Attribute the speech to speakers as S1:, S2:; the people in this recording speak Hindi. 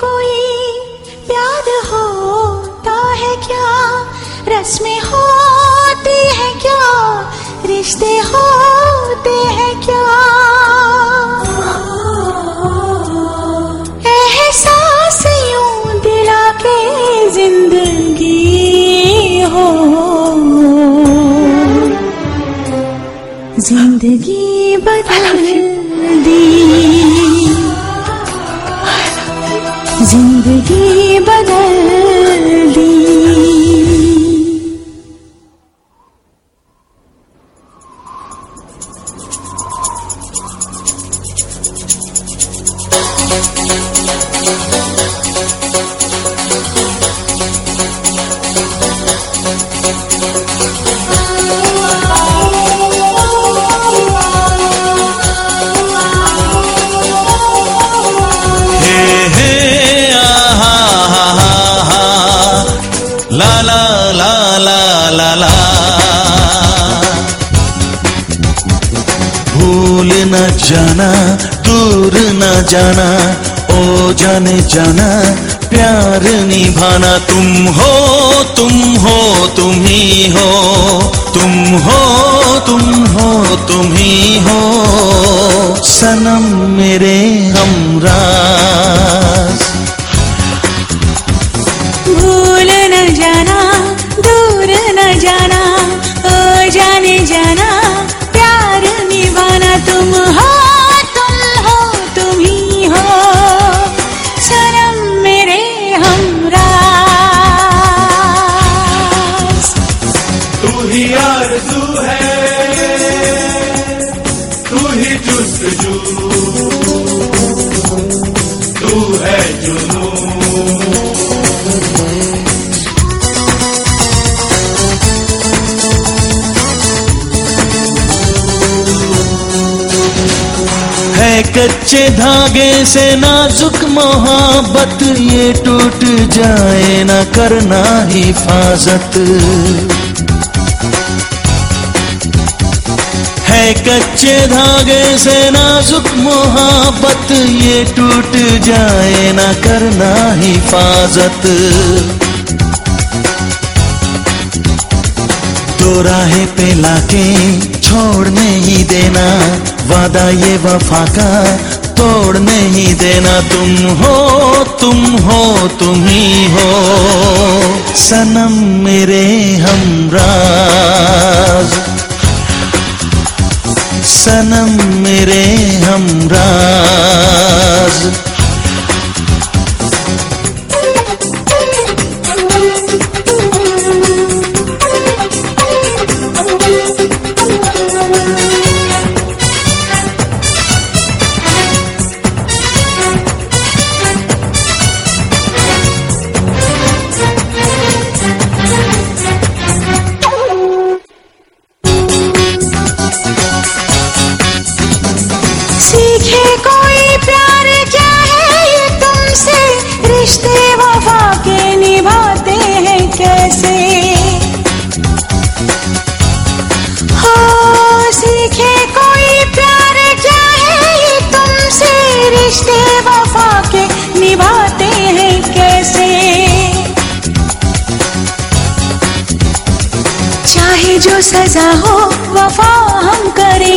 S1: कोई प्यार होता है क्या? रस्में होती है क्या? रिश्ते होते हैं क्या? एहसास यूँ दिला के ज़िंदगी हो। ज़िंदगी बदल दी।
S2: जाना दूर न जाना, ओ जाने जाना, प्यार निभाना, तुम हो तुम हो, तुम ही हो, तुम हो तुम हो, तुम ही हो, सनम मेरे हमराज। कच्चे धागे से नाजुक मोहब्बत, ये टूट जाए ना करना हिफाजत। है कच्चे धागे से नाजुक मोहब्बत, ये टूट जाए ना करना हिफाजत। दो राहे पे लाके छोड़ नहीं देना। वादा ये वफा का, तोड़ नहीं देना। तुम हो तुम हो, तुम ही हो। सनम मेरे हमराज
S1: सीखे कोई प्यार क्या है? तुमसे रिश्ते वफा के निभाते हैं कैसे? चाहे जो सजा हो, वफा हम करेंगे